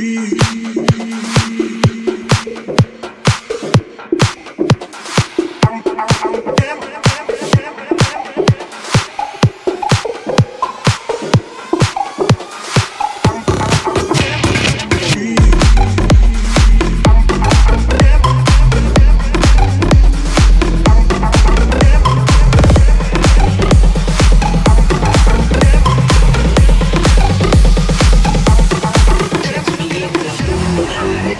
breathe.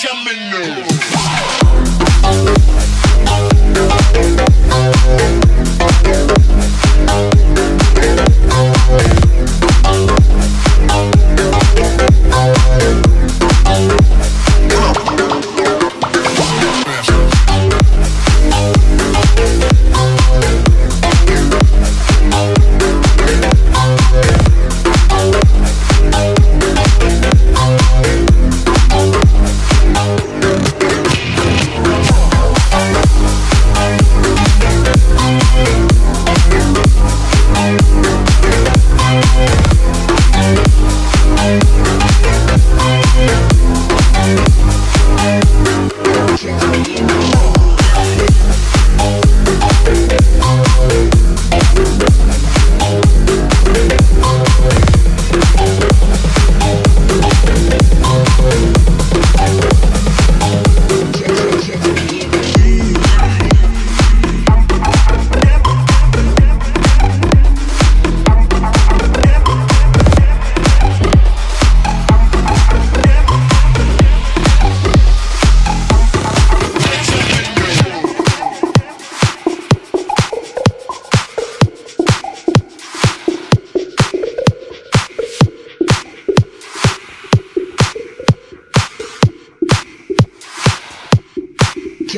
Gemini.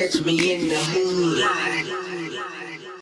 Catch me in the hood.